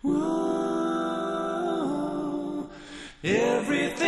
Whoa. Everything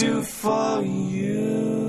do for you?